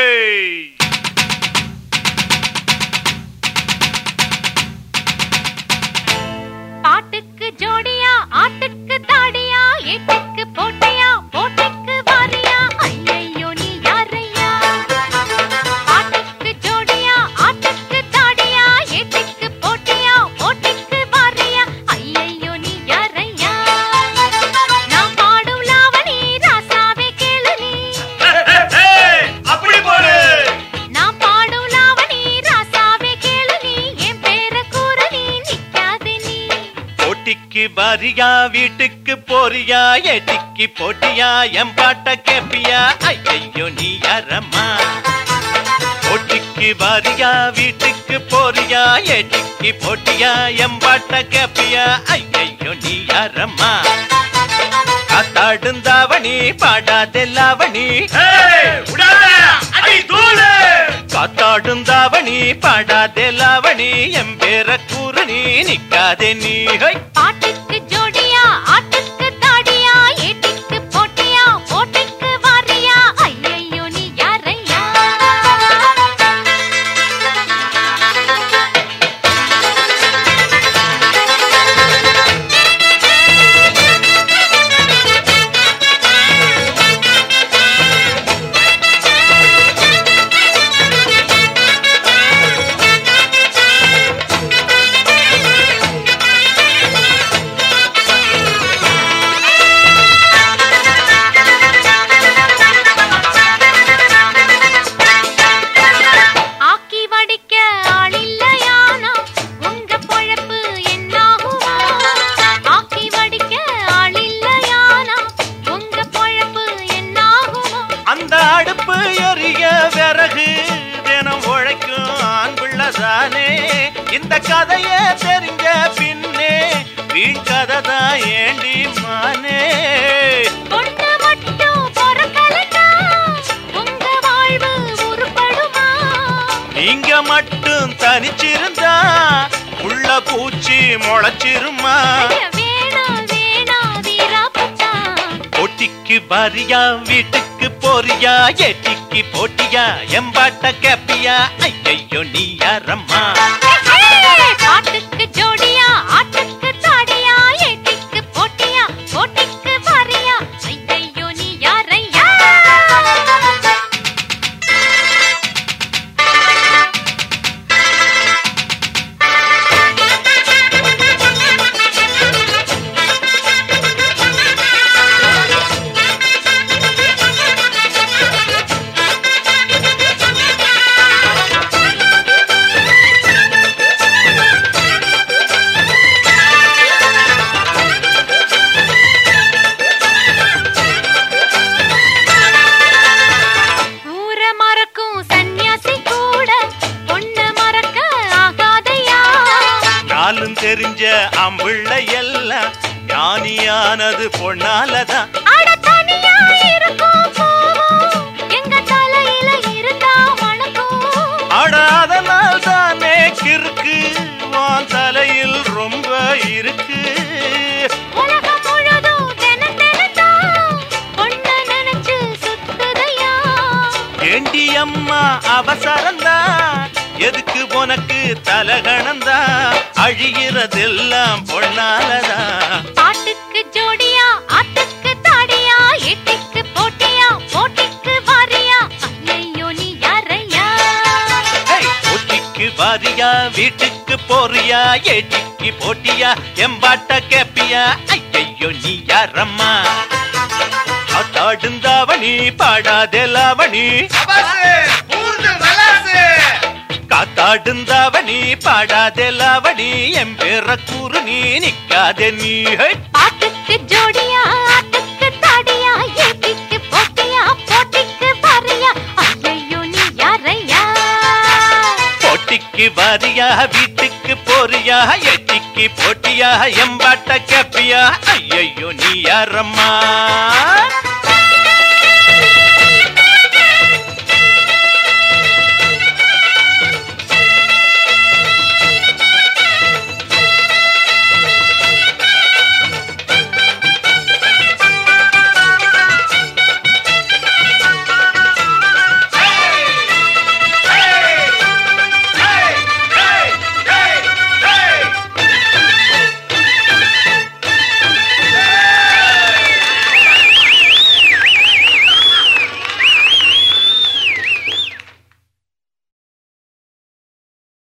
Hey! பாரியா வீட்டுக்கு போறியா? ஏட்டிக்கு போட்டியா? என் பாட்ட கேப்பியா? ஐயையோ நீ யாரம்மா? போட்டிக்கு பாரியா வீட்டுக்கு போறியா? ஏட்டிக்கு போட்டியா? என் பாட்ட கேப்பியா? ஐயையோ நீ யாரம்மா? காத்தாடுந்தாவணி பாடாதெல்லாவணி காத்தாடுந்தாவணி பாடாதெல்லாவணி என் பேர கூறு நீ நிக்காதே நீ விறகு தினம் உழைக்கும் ஆண் பிள்ளைதானே இந்த கதைய தெரிஞ்ச பின்னே வீண் கதை தான் ஏண்டி மானே. நீங்க மட்டும் தனிச்சிருந்தா உள்ள பூச்சி முளைச்சிருமா? வேணா வேணா வீராப்பட்டா. போட்டிக்கு பாரியா வீட்டுக்கு போறியா? ஏட்டிக்கு போட்டியா? எம்பாட்ட கேப்பியா? ஐயையோ நீ யாரம்மா அம்பிள்ள எல்லாம் ஞானியானது அட அதனால் தானே கிறுக்கு. வான் தலையில் ரொம்ப இருக்கு. ஏண்டி அம்மா அவசரம்தான். எதுக்கு உனக்கு தலகணம்தான் அழிகிறதெல்லாம் பொண்ணாலதான் பாட்டுக்கு ஜோடியா ஆட்டுக்கு தாடியா எட்டிக்கு போட்டியா போட்டிக்கு வாரியா? ஐயையோ நீ யாரையா? போட்டிக்கு வாரியா வீட்டுக்கு போறியா ஏட்டிக்கு போட்டியா எம்பாட்ட கேப்பியா? ஐயையோ நீ யாரம்மா? காத்தாடுந்தாவணி பாடாதெல்லாவணி காத்தாடுந்தாவணி பாடாதெல்லாவணி என் பேர கூறு நீ நிக்காதே நீ. பாட்டுக்கு ஜோடியா ஆட்டுக்கு தாடியா எட்டிக்கு போட்டியா போட்டிக்கு வாரியா ஐயையோ நீ யாரையா போட்டிக்கு வாரியா வீட்டுக்கு போறியா எட்டிக்கு போட்டியா எம்பாட்ட கேப்பியா ஐயையோ நீ யாரம்மா